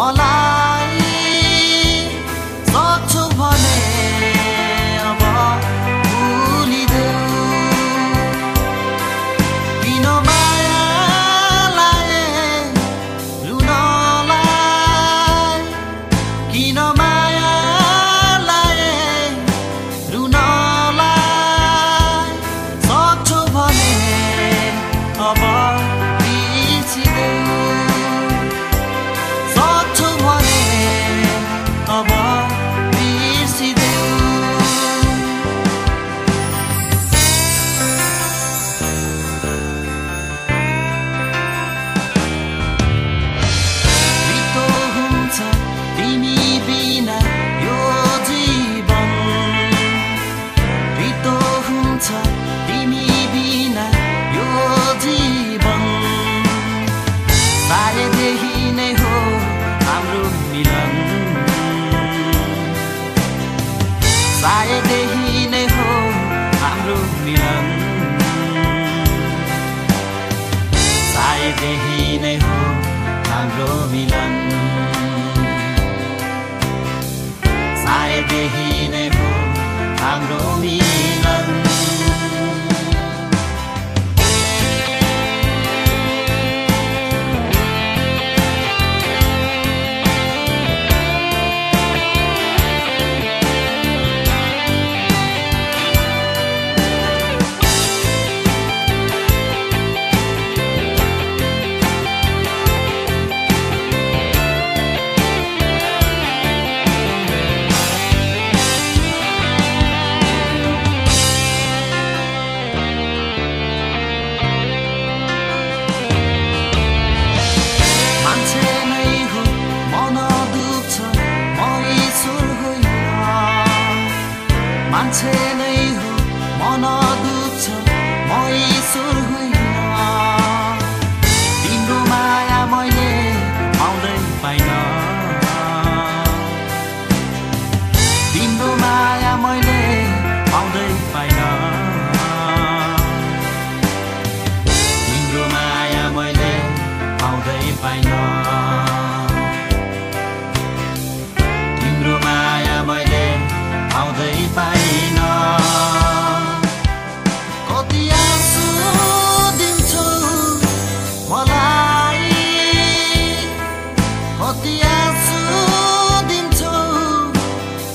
دلہ छ तिमी बिना यो जीवन बाल्यदेखि چھ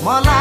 د